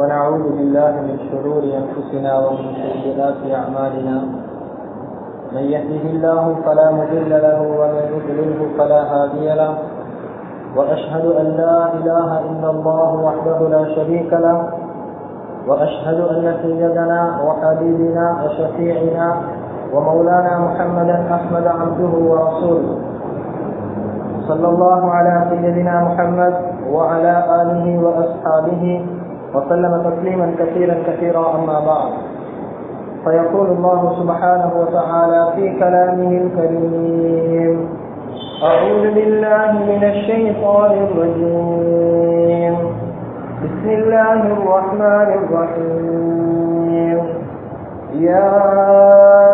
ونعوذ بالله من شرور أنفسنا ومن سيئات أعمالنا. من يهده الله فلا مضل له ومن يضلله فلا هادي له. وأشهد أن لا إله إلا الله وحده لا شريك له. وأشهد أن سيدنا وحبيبنا وشفيعنا ومولانا محمدا أحمد عبده ورسوله. صلى الله على سيدنا محمد وعلى آله وأصحابه وسلم تسليما كثيرا كثيرا أما بعد. فيقول الله سبحانه وتعالى في كلامه الكريم أعوذ بالله من الشيطان الرجيم. بسم الله الرحمن الرحيم. يا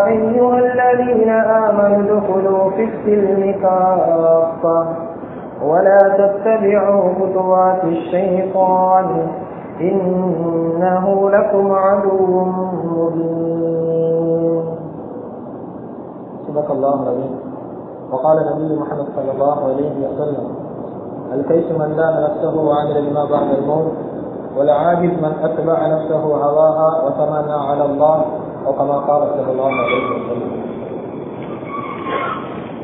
أيها الذين آمنوا ادخلوا في السلم كافة ولا تتبعوا خطوات الشيطان. إنه لكم عدو مبين صدق الله العظيم وقال نبي محمد صلى الله عليه وسلم الكيس من دان نفسه وعمل لما بعد الموت والعاجز من أتبع نفسه هواها وتمنى على الله وكما قال صلى الله عليه وسلم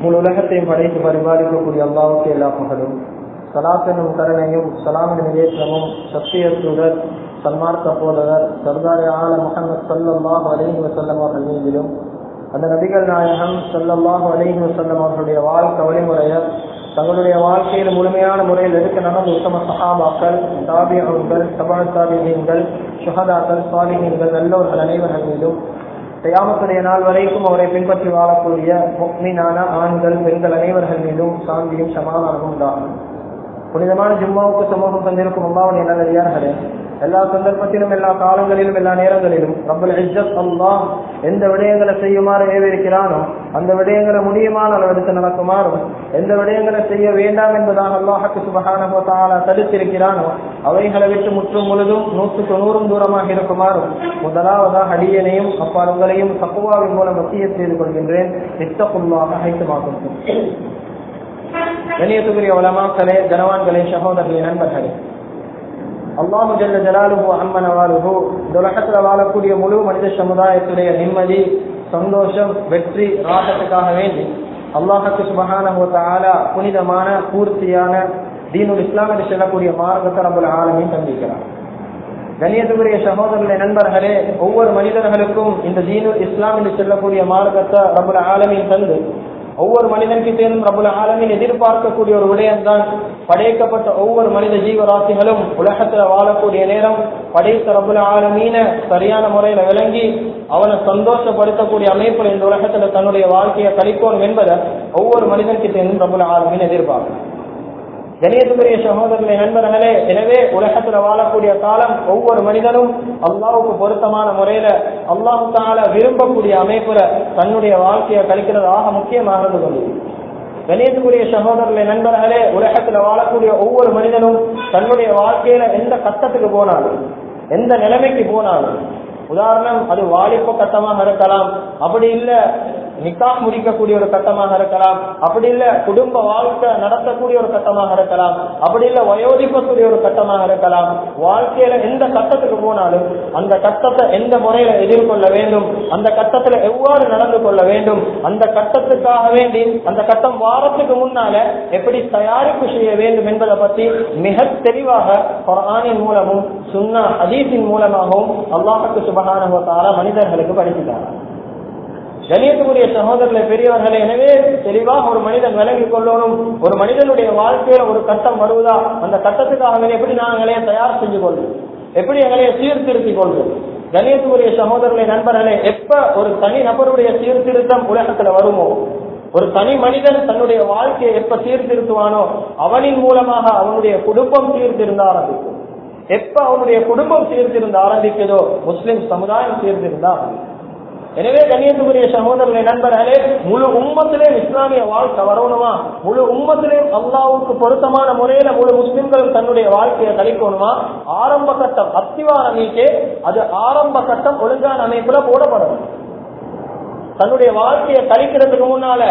முழு உலகத்தையும் படைத்து பரிபாலிக்கக்கூடிய அல்லாவுக்கு எல்லா புகழும் சலாத்தனும் கருணையும் சலாமின் நிவேசனமும் சத்தியத்துடர் சன்மார்க்க போதவர் சர்தாரி ஆல முகமது சல்லாஹ் அலிஹி வசல்லம் அவர்கள் மீதிலும் அந்த நபிகள் நாயகம் சல்லல்லாஹு அலிஹி வசல்லம் அவர்களுடைய வாழ்க்கை வழிமுறையை தங்களுடைய வாழ்க்கையில் முழுமையான முறையில் இருக்க நடந்த உத்தம சகாபாக்கள் தாபியகங்கள் சபா தாபியங்கள் சுகதாக்கள் சுவாலிகங்கள் நல்லவர்கள் அனைவர்கள் மீதும் தயாமத்துடைய நாள் வரைக்கும் அவரை பின்பற்றி வாழக்கூடிய மீனான ஆண்கள் பெண்கள் அனைவர்கள் மீதும் சாந்தியும் சமாதானமும் உண்டாகும். புனிதமான ஜும்மாவுக்கு சமூகம் தந்திருக்கும் அம்மாவுடைய நல்லடியார்களே எல்லா சந்தர்ப்பத்திலும் எல்லா காலங்களிலும் எல்லா நேரங்களிலும் ரப்பல் இஜ்ஜத் அல்லாஹ் எந்த விடயங்களை செய்யுமாறு ஏவிருக்கிறானோ அந்த விடயங்களை முடியுமான அளவெடுத்து நடக்குமாறும் எந்த விடயங்களை செய்ய வேண்டாம் என்பதாக அல்லாஹுக்கு சுபகான தடுத்திருக்கிறானோ அவைகளை விட்டு முற்றும் முழுதும் நூற்றுக்கு நூறும் தூரமாக இருக்குமாறும் முதலாவதாக அடியனையும் அப்பாருங்களையும் தப்புவாவின் மூலம் மத்திய செய்து கொள்கின்றேன். நித்தப்புல்லாக அழைத்துமாகும் கணியத்துக்குரிய உலமாக்களே கனவான்களே சகோதரர்களே நண்பர்களே. அல்லாஹு ஜல்ல ஜலாலுஹு அம்மன் அவாலுஹு உலகத்தில் வாழக்கூடிய முழு மனித சமுதாயத்துடைய நிம்மதி சந்தோஷம் வெற்றி ராகத்துக்காக வேண்டி அல்லாஹுக்கு சுபகான ஆலா புனிதமான பூர்த்தியான தீனுல் இஸ்லாம் என்று சொல்லக்கூடிய மார்க்கத்தை நம்மள ஆளுமையும் தந்திக்கிறார் கணியத்துக்குரிய சகோதரர்களை நண்பர்களே ஒவ்வொரு மனிதர்களுக்கும் இந்த தீனுல் இஸ்லாம் என்று சொல்லக்கூடிய மார்க்கத்தை நம்மள ஆளுமையும் தந்து ஒவ்வொரு மனிதன்கிட்டேனும் ரபுல் ஆலமின் எதிர்பார்க்கக்கூடிய ஒரு விடயம்தான் படைக்கப்பட்ட ஒவ்வொரு மனித ஜீவராசிகளும் உலகத்துல வாழக்கூடிய நேரம் படைத்த ரபுல் ஆலமீன சரியான முறையில விளங்கி அவனை சந்தோஷப்படுத்தக்கூடிய அமைப்புல இந்த உலகத்துல தன்னுடைய வாழ்க்கையை கழிக்கணும் என்பதை ஒவ்வொரு மனிதன்கிட்டேனும் ரபுல் ஆலமீன் எதிர்பார்க்கணும் கணியத்துக்குரிய சகோதரர்களை நண்பர்களே எனவே உலகத்துல வாழக்கூடிய காலம் ஒவ்வொரு மனிதனும் அல்லாவுக்கு பொருத்தமான முறையில அல்லாஹு தால விரும்பக்கூடிய அமைப்புல தன்னுடைய வாழ்க்கையை கழிக்கிறது ஆக முக்கியமாக இருந்து கொண்டு. கணியத்துக்குரிய சகோதரர்களை நண்பர்களே உலகத்துல வாழக்கூடிய ஒவ்வொரு மனிதனும் தன்னுடைய வாழ்க்கையில எந்த கட்டத்துக்கு போனாலும் எந்த நிலைமைக்கு போனாலும் உதாரணம் அது வாலிப்பு கட்டமாக இருக்கலாம் அப்படி இல்ல நிக்கா முடிக்கக்கூடிய ஒரு கட்டமாக இருக்கலாம் அப்படி இல்ல குடும்ப வாழ்க்கை நடத்தக்கூடிய ஒரு கட்டமாக இருக்கலாம் அப்படி இல்ல வயோதிப்பக்கூடிய ஒரு கட்டமாக இருக்கலாம் வாழ்க்கையில எந்த கட்டத்துக்கு போனாலும் அந்த கட்டத்தை எந்த முறையில எதிர்கொள்ள வேண்டும் அந்த கட்டத்துல எவ்வாறு நடந்து கொள்ள வேண்டும் அந்த கட்டத்துக்காக வேண்டி அந்த கட்டம் வாரத்துக்கு முன்னால எப்படி தயாரிப்பு செய்ய வேண்டும் என்பதை பற்றி மிக தெளிவாக குரானின் மூலமும் சுன்னா அதீசின் மூலமாகவும் அல்லாஹுக்கு சுபகான மனிதர்களுக்கு படிக்கிறார் கணியத்துக்குரிய சகோதரர்களை பெரியவர்களை எனவே தெளிவாக ஒரு மனிதன் விலகி கொள்ளணும். ஒரு மனிதனுடைய வாழ்க்கையில ஒரு கட்டம் வருவதா? அந்த கட்டத்துக்காக எப்படி நாங்களே தயார் செஞ்சு கொள்வோம் எப்படி எங்களைய சீர்திருத்திக் கொள்வோம் கணியத்துக்குரிய சகோதரர்களை நண்பர்களே எப்ப ஒரு தனி நபருடைய சீர்திருத்தம் உலகத்துல வருமோ? ஒரு தனி மனிதன் தன்னுடைய வாழ்க்கையை எப்ப சீர்திருத்துவானோ அவனின் மூலமாக அவனுடைய குடும்பம் சீர்திருந்த எப்ப அவனுடைய குடும்பம் சீர்திருந்த ஆரம்பிக்குதோ முஸ்லிம் சமுதாயம் சீர்திருந்தா? எனவே கண்ணியத்துக்குரிய சகோதரர்களை நண்பர்களே முழு உம்மத்திலேயும் இஸ்லாமிய வாழ்க்கை வரணுமா? முழு உம்மத்திலேயும் அல்லாவுக்கு பொருத்தமான முறையில முழு முஸ்லிம்களும் தன்னுடைய வாழ்க்கையை கழிக்கணுமா? ஆரம்ப கட்டம் அத்திவார நீக்கே அது ஆரம்ப கட்டம் ஒழுங்கான அமைப்புல போடப்படணும் தன்னுடைய வாழ்க்கையை கழிக்கிறதுக்கு முன்னால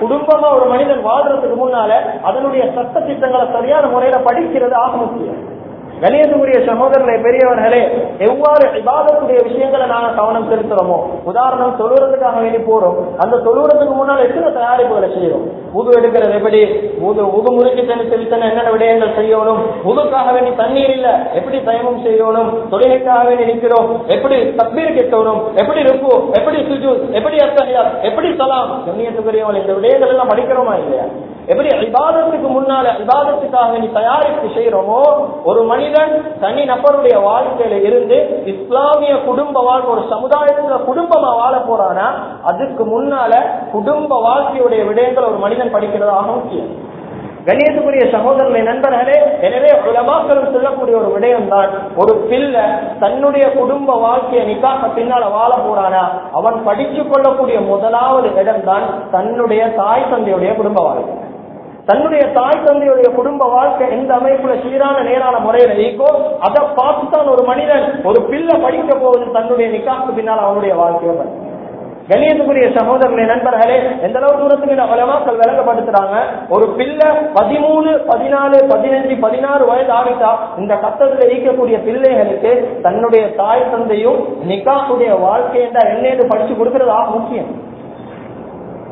குடும்பமா ஒரு மனிதன் வாழ்றதுக்கு முன்னால அதனுடைய சட்ட திட்டங்களை சரியான முறையில படிக்கிறது ஆக முக்கியம். கணியத்துக்குரிய சகோதரர்களை பெரியவர்களே எவ்வாறு இபாதத்துடைய விஷயங்களை நாங்கள் கவனம் செலுத்துறோமோ உதாரணம் தொழுறதுக்காக வேண்டி போறோம். அந்த தொழுறதுக்கு முன்னால் எத்தனை தயாரிப்புகளை செய்யறோம்? உது எடுக்கிறது எப்படி உது உது முறுக்கி தண்ணி செலுத்தன என்னென்ன விடயங்கள் செய்யணும்? உதுக்காக வேண்டி தண்ணீர் இல்ல எப்படி தயமம் செய்யணும்? தொழுகைக்காக வேண்டி நிற்கிறோம். எப்படி தப்பீர் கெட்டணும்? எப்படி ருக்கு எப்படி சுஜு எப்படி அத்தகையா எப்படி சலாம்? கண்ணியத்துக்குரியவங்க இந்த விடயங்கள் எல்லாம் படிக்கிறோமா இல்லையா? எப்படி விவாதத்துக்கு முன்னால விவாதத்துக்காக நீ தயாரிப்பு செய்யறோமோ ஒரு மனிதன் தனி நபருடைய வாழ்க்கையில இருந்து இஸ்லாமிய குடும்ப வாழ்க்கை ஒரு சமுதாயத்துல குடும்பமா வாழ போறானா அதுக்கு முன்னால குடும்ப வாழ்க்கையுடைய விடயங்கள் ஒரு மனிதன் படிக்கிறதாக முக்கியம் கணியத்துக்குரிய சகோதரர்களை நண்பர்களே எனவே உலமாக்களும் சொல்லக்கூடிய ஒரு விடயம் தான் ஒரு பிள்ளை தன்னுடைய குடும்ப வாழ்க்கையை நிக்காக பின்னால வாழ போறானா அவன் படிச்சு கொள்ளக்கூடிய முதலாவது இடம் தான் தன்னுடைய தாய் தந்தையுடைய குடும்ப வாழ்க்கை. தன்னுடைய தாய் தந்தையுடைய குடும்ப வாழ்க்கை எந்த அமைப்புல சீரான நேரான முறையில இருக்கோ அதை பார்த்துதான் ஒரு மனிதன் ஒரு பிள்ளை படிக்க போவது தன்னுடைய நிக்காக்கு பின்னால் அவனுடைய வாழ்க்கையை படிக்கும் கணியத்துக்குரிய சகோதரர்களே நண்பர்களே எந்த அளவு தூரத்துக்கு இந்த வளமாக்கள் விளங்கப்படுத்துறாங்க? ஒரு பிள்ளை பதிமூணு பதினாலு பதினஞ்சு பதினாறு வயது ஆகிட்டா இந்த கத்தத்துல ஈக்கக்கூடிய பிள்ளைகளுக்கு தன்னுடைய தாய் தந்தையும் நிக்காக்குடைய வாழ்க்கை என்ற என்னென்னு படிச்சு கொடுக்கறது? முக்கியம்.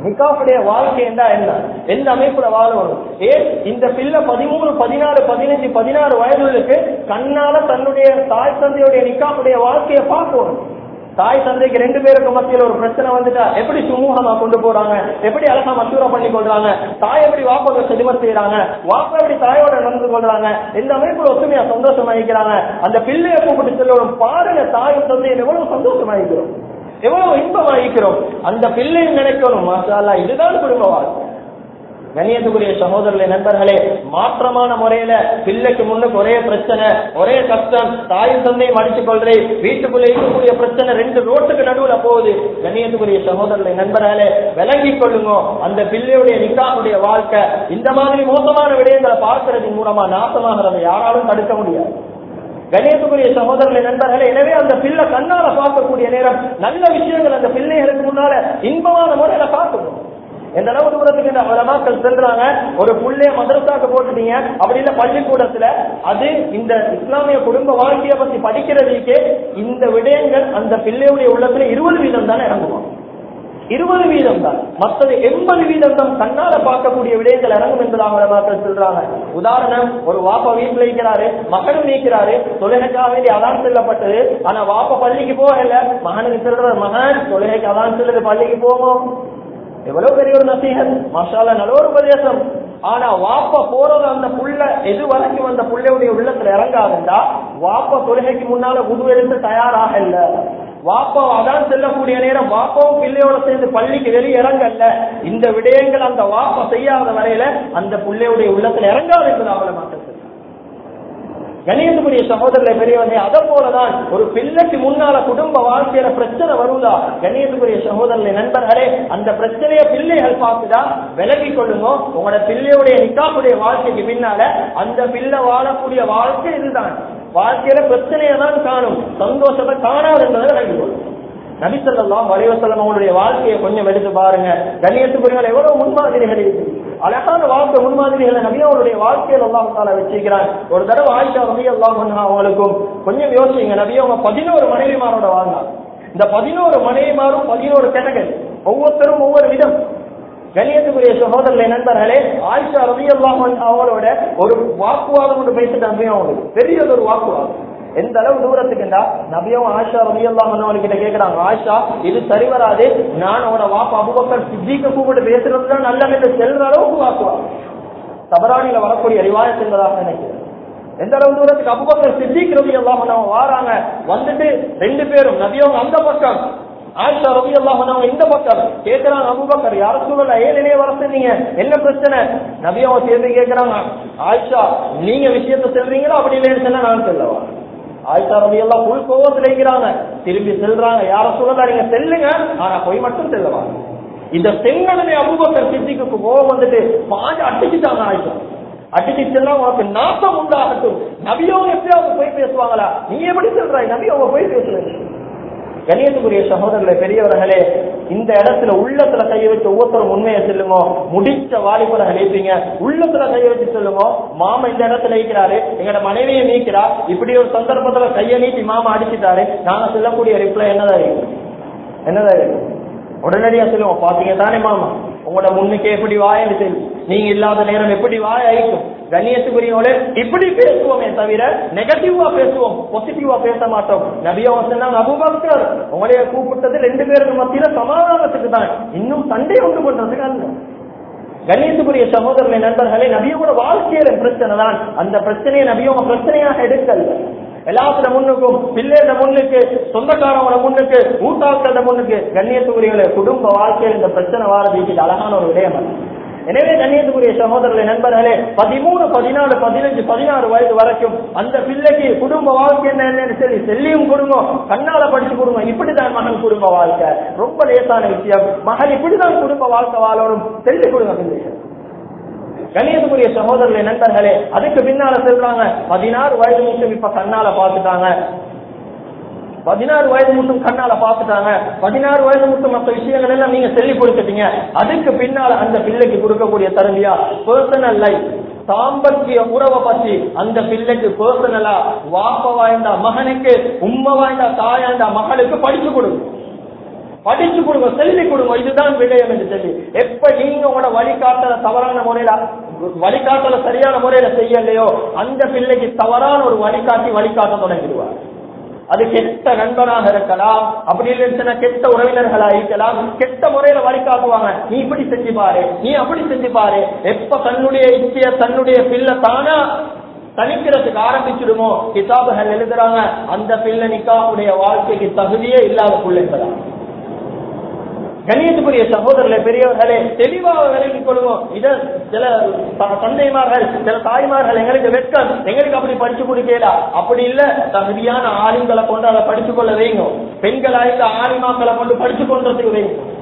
நிக்காவுடைய வாழ்க்கை என்ன என்ன? எந்த அமைப்புல வாழணும்? ஏன் இந்த பிள்ளை பதிமூணு பதினாறு பதினஞ்சு பதினாறு வயதுகளுக்கு கண்ணால தன்னுடைய தாய் தந்தையுடைய நிக்காவுடைய வாழ்க்கையை பார்க்கணும். தாய் தந்தைக்கு ரெண்டு பேருக்கு மத்தியில் ஒரு பிரச்சனை வந்துட்டா எப்படி சுமூகமா கொண்டு போறாங்க? எப்படி அழகா மசூரா பண்ணி கொள்றாங்க? தாய் எப்படி வாப்பாவை செடிமர் செய்யறாங்க வாப்பா எப்படி தாயோட நடந்து கொள்றாங்க? இந்த அமைப்பு ஒத்துமையா சந்தோஷமா இருக்கிறாங்க? அந்த பிள்ளையை கூப்பிட்டு செல்லும் பாருங்க தாயும் தந்தையும் எவ்வளவு சந்தோஷமா இருக்கிறோம். எவ்வளவு இன்பம் இருக்கிறோம் அந்த பிள்ளையும் நினைக்கணும். மசாலா இதுதான் குடும்ப வாழ்க்கை கண்ணியத்துக்குரிய சகோதரர்களே நண்பர்களே மாற்றமான முறையில பிள்ளைக்கு முன்னுக்கு ஒரே பிரச்சனை ஒரே கஷ்டம். தாயும் தந்தையும் அடிச்சு கொள்றே வீட்டுக்குள்ள இருக்கக்கூடிய பிரச்சனை ரெண்டு ரோட்டுக்கு நடுவுல போகுது. கண்ணியத்துக்குரிய சகோதரர்களை நண்பர்களே விளங்கி கொள்ளுங்க. அந்த பிள்ளையுடைய நிக்காவுடைய வாழ்க்கை இந்த மாதிரி மோசமான விடயங்களை பார்க்கறதன் மூலமா நாசமாகிறத யாராலும் தடுக்க முடியாது. கணேசபுரிய சகோதரர்களை நண்பர்களே எனவே அந்த பிள்ளை கண்ணால பார்க்கக்கூடிய நேரம் நல்ல விஷயங்கள் அந்த பிள்ளைகளுக்கு முன்னால இன்பமான முறையில பார்க்கணும். எந்த அளவு தூரத்துக்கு இந்த உலமாக்கள் செல்றாங்க? ஒரு புள்ளைய மதரசாக்கு போட்டுட்டீங்க. அப்படி இல்ல பள்ளிக்கூடத்துல அது இந்த இஸ்லாமிய குடும்ப வாழ்க்கையை பத்தி படிக்கிறதுக்கே இந்த விடயங்கள் அந்த பிள்ளையுடைய உள்ளத்துல இருபது வீதம் தானே இறங்குவாங்க இருபது வீதம் தான். மற்றது எண்பது வீதம் தான் கண்ணால பார்க்கக்கூடிய விடயங்கள் இறங்கும் என்பதாக மக்கள் சொல்றாங்க. உதாரணம் ஒரு வாப்பா வீட்டுல இருக்கிறாரு மகனும் நீக்கிறாரு தொழுகைக்காக வேண்டி அதான் செல்லப்பட்டது. ஆனா வாப்பா பள்ளிக்கு போகல. மகனுக்கு சொல்ற மகன் தொழுகைக்கு அதான் செல்லுது பள்ளிக்கு போகும் எவ்வளவு பெரிய ஒரு நசீகன் மசாலா நல்ல ஒரு உபதேசம். ஆனா வாப்ப போறது அந்த புள்ள எது வரைக்கும் அந்த புள்ளையுடைய உள்ளத்துல இறங்காதுண்டா? வாப்ப தொழுகைக்கு முன்னால உது எடுத்து தயாராக இல்ல. வாப்பா அதான் செல்லக்கூடிய நேரம் வாப்பாவும் பிள்ளையோட சேர்ந்து பள்ளிக்கு வெளியே இறங்கல்ல இந்த விடயங்கள் அந்த வாப்பா செய்யாத வரையில அந்த பிள்ளையுடைய உள்ளத்துல இறங்காது என்பது அவளை மாற்றம் கணியத்துக்குரிய சகோதரர்களை பெரியவங்க அதை போலதான் ஒரு பிள்ளைக்கு முன்னால குடும்ப வாழ்க்கையில பிரச்சனை வருதா? கணியத்துக்குரிய சகோதரர்களை நண்பர்களே அந்த பிரச்சனைய பிள்ளைகள் பார்த்துதா? விலகி கொள்ளுங்க. உங்களோட பிள்ளையுடைய நிக்காக்குடைய வாழ்க்கைக்கு பின்னால அந்த பிள்ளை வாழக்கூடிய வாழ்க்கை இதுதான். வாழ்க்கையில பிரச்சனையை தான் காணும். சந்தோஷத்தை காணாது என்பதை விளங்கி கொள்ளும். நபிசல்லாம் வலைவசல்லம் அவங்களுடைய வாழ்க்கையை கொஞ்சம் எடுத்து பாருங்க. கண்ணியத்துக்குரியவர்கள் எவ்வளவு முன்மாதிரிகள் இருக்கு. அழகான வாழ்க்கை முன்மாதிரிகளை நபி அவருடைய வாழ்க்கையில் எல்லாம் தாலா வச்சிருக்கிறான் ஒரு தடவை ஆயிஷா ரபி எல்லாம் அவங்களுக்கும் கொஞ்சம் யோசிங்க. நபி அவங்க பதினோரு மனைவிமாரோட வாழ்ந்தான் இந்த பதினோரு மனைவிமாரும் பதினோரு கேட்டகரி ஒவ்வொருத்தரும் ஒவ்வொரு விதம். கணியத்துக்குரிய சகோதரர்களை நண்பர்களே ஆயிஷா ரவி அல்லாஹ் அவரோட ஒரு வாக்குவாதம் ஒன்று பேசிட்டு நபி அவங்களுக்கு பெரிய ஒரு வாக்குவாதம். எந்த அளவு தூரத்துக்குண்டா நபியும் ஆஷா ரவி அல்லாம கிட்ட கேக்குறாங்க ஆஷா இது சரி வராது நான் அவனோட வாப்பா அபுபக்கர் சித்திக்க கூப்பிட்டு பேசுறதுதான் நல்ல என்று செல்ற அளவுக்கு வாக்குவாதம். தபராணியில வரக்கூடிய அறிவாய என்பதாக நினைக்கிறேன். எந்த அளவு தூரத்துக்கு அபுபக்கர் சித்திக் ரவி வாராங்க வந்துட்டு ரெண்டு பேரும் நபியவங்க அந்த பக்கம் ஆயிஷா ரவி அல்லாஹ் இந்த பக்கம்? கேட்கிறாங்க அபுபக்கர் யார சூழல நிலைய வர சொன்னீங்க என்ன பிரச்சனை? நபியவங்க சேர்ந்து கேட்கிறாங்க ஆயிஷா நீங்க விஷயத்த செல்றீங்களா? அப்படி இல்லைன்னு சொன்னா நான் சொல்லவா? ஆயிஷா ரவி எல்லாம் புல் கோவத்தில் இருக்கிறாங்க திரும்பி செல்றாங்க யார சூழலா நீங்க செல்லுங்க. ஆனா போய் மட்டும் செல்லவா? இந்த செங்கடனை அபுபக்கர் சித்திக்கு கோவம் வந்துட்டு பாஞ்சு அடிச்சுட்டாங்க ஆயிஷா. செல்ல உனக்கு நாசம் உண்டாகட்டும். நபியவங்க எப்படியாவது போய் பேசுவாங்களா? நீ எப்படி சொல்றாய்? நபியவங்க போய் பேசுறேன் கணியத்துக்குரிய சகோதரர்களே பெரியவர்களே இந்த இடத்துல உள்ளத்துல கைய வச்சு ஒவ்வொருத்தரும் உண்மையை சொல்லுங்க. முடிச்ச வாலிபர்கள் இருப்பீங்க உள்ளத்துல கைய வச்சு சொல்லுங்க. மாமா இந்த இடத்துல இருக்கிறாரு எங்களோட மனைவியை நீக்கிறா இப்படி ஒரு சந்தர்ப்பத்துல கைய நீட்டி மாமா அடிச்சிட்டாரு. நாங்க சொல்லக்கூடிய ரிப்ளை என்னதான் இருக்கு என்னதான் இருக்கு உடனடியா சொல்லுவோம். பாத்தீங்க தானே மாமா? உங்களோட முன்னுக்கு எப்படி வாயன்னு தெரியும் நீங்க இல்லாத நேரம் எப்படி வாய் அழிக்கும்? கண்ணியத்துக்குரியவங்களே இப்படி பேசுவோமே தவிர நெகட்டிவா பேசுவோம் பாசிட்டிவா பேச மாட்டோம். நபியா சொன்னாங்க அபுபாக்கர் உங்களைய கூப்பிட்டது ரெண்டு பேருக்கு மத்தியில சமாதானத்துக்கு தான். இன்னும் சண்டை உண்டு பண்றதுக்கு அல்ல. கண்ணியத்துக்குரிய சகோதரனை நண்பர்களே நபியோட வாழ்க்கையில பிரச்சனை தான். அந்த பிரச்சனையை நபியோட பிரச்சனையாக எடுக்கல. எல்லாத்துல முன்னுக்கும் பிள்ளைகள முன்னுக்கு சொந்தக்காரங்கள முன்னுக்கு ஊட்டாக்கள முன்னுக்கு கண்ணியத்துக்குரியவர்களே குடும்ப வாழ்க்கையில் இந்த பிரச்சனை வாரது இது அழகான ஒரு விடயம் அல்ல. எனவே கண்ணியத்துக்குரிய சகோதரர்களை நண்பர்களே பதிமூணு பதினாலு பதினஞ்சு பதினாறு வயது வரைக்கும் அந்த பிள்ளைக்கு குடும்ப வாழ்க்கை என்ன என்னன்னு சொல்லி செல்லியும் கொடுங்க கண்ணால படிச்சு குடும்பம் இப்படிதான் மகன் குடும்ப வாழ்க்கை. ரொம்ப லேசான விஷயம். மகள் இப்படிதான் குடும்ப வாழ்க்கை வாழணும். செல்லி கொடுங்க பிள்ளைகள். கணியத்துக்குரிய சகோதரர்களே நண்பர்களே அதுக்கு பின்னால சொல்றாங்க பதினாறு வயது மட்டும் இப்ப கண்ணால பாத்துட்டாங்க பதினாறு வயது மட்டும் கண்ணால பாத்துட்டாங்க பதினாறு வயது மட்டும் மற்ற விஷயங்கள் எல்லாம் நீங்க சொல்லி கொடுத்துட்டீங்க. அதுக்கு பின்னால அந்த பிள்ளைக்கு கொடுக்கக்கூடிய தருமையா பர்சனல் லைஃப் தாம்பத்திய உறவை பத்தி அந்த பிள்ளைக்கு பர்சனலா வாப்ப வாய்ந்தா மகனுக்கு உம்ம வாய்ந்தா தாயாண்டா மகளுக்கு படிச்சு கொடுங்க. படிச்சு கொடுங்க சொல்லி கொடுங்க. இதுதான் விடயம் என்று சொல்லி. எப்ப நீங்க உங்களோட வழிகாட்டல தவறான முறையில வழிகாட்டல சரியான முறையில செய்யலையோ அந்த பிள்ளைக்கு தவறான ஒரு வழிகாட்டி வழிகாட்ட தொடங்கிடுவார். அது கெட்ட நண்பனாக இருக்கலாம். அப்படி இல்லைன்னு கெட்ட உறவினர்களா இருக்கலாம். கெட்ட முறையில வழிகாட்டுவாங்க நீ இப்படி செஞ்சு பாரு. நீ அப்படி செஞ்சு பாரு. எப்ப தன்னுடைய இச்சைய தன்னுடைய பிள்ளை தானா தணிக்கிறதுக்கு ஆரம்பிச்சிடுமோ? கிதாபுகள் எழுதுறாங்க. அந்த பிள்ளை நிக்காவுடைய வாழ்க்கைக்கு தகுதியே இல்லாத பிள்ளைங்களா கணியத்துக்குரிய சகோதரர்களே பெரியவர்களே தெளிவாக விலகிக் கொள்வோம். இதன் சில தந்தைமார்கள் சில தாய்மார்கள் எங்களுக்கு வெட்கம். எங்களுக்கு அப்படி படிச்சு கொடுக்கலா. அப்படி இல்ல. தகுதியான ஆளுங்களை கொண்டு அதை படிச்சு கொள்ள வைங்க. பெண்களாய்ந்த ஆலிமாக்களை கொண்டு படிச்சு கொண்டதுக்கு வைங்க.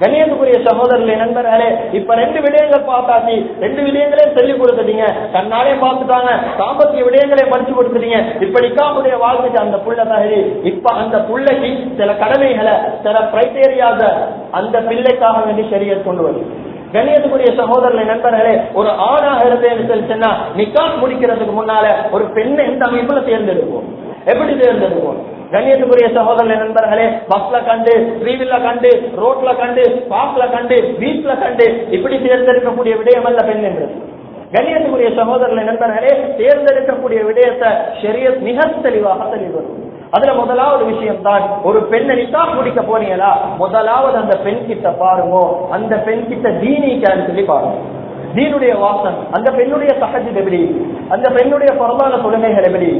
கணியத்துக்குரிய சகோதரர்களே நண்பர்களே இப்ப ரெண்டு விடயங்கள் பார்த்தாச்சு. ரெண்டு விடயங்களையும் சொல்லி கொடுத்துட்டீங்க. தன்னாலே பார்த்துட்டாங்க. சாம்பத்திய விடயங்களையும் படிச்சு கொடுத்துட்டீங்க. இப்படிக்காவுடைய வாழ்க்கைக்கு அந்த புள்ள தகுதி. இப்ப அந்த புள்ளைக்கு சில கடமைகளை சில கிரைட்டேரியாத அந்த பிள்ளைக்காக வேண்டி சரிய கொண்டு வருது கணியத்துக்குரிய சகோதரர்களை நண்பர்களே ஒரு ஆணாக இருந்தேன்னு சொல்லி சொன்னா நிக்காஸ் முடிக்கிறதுக்கு முன்னால ஒரு பெண்ணை எந்த அமைப்புல தேர்ந்தெடுப்போம். எப்படி தேர்ந்தெடுப்போம்? கண்ணியத்துக்குரிய சகோதரர்களே நண்பர்களே பஸ்ல கண்டு ட்ரீவில்ல கண்டு ரோட்ல கண்டு பார்க்ல கண்டு வீட்ல கண்டு இப்படி தேர்ந்தெடுக்கக்கூடிய விடயம் அல்ல பெண் என்று. கண்ணியத்துக்குரிய சகோதரர்களை நண்பர்களே தேர்ந்தெடுக்கக்கூடிய விடயத்தை ஷரியத் மிக தெளிவாக தெளிவரும் அதுல முதலாவது விஷயம் தான் ஒரு பெண்ணை நிக்கா முடிக்க போனீங்களா? முதலாவது அந்த பெண் கிட்ட பாருங்க அந்த பெண் கிட்ட தீனிக்கான்னு சொல்லி பாருங்க. தீனுடைய வாசம் அந்த பெண்ணுடைய சகஜம் எப்படி? அந்த பெண்ணுடைய பொருளாதார தொழுமைகள் எப்படி?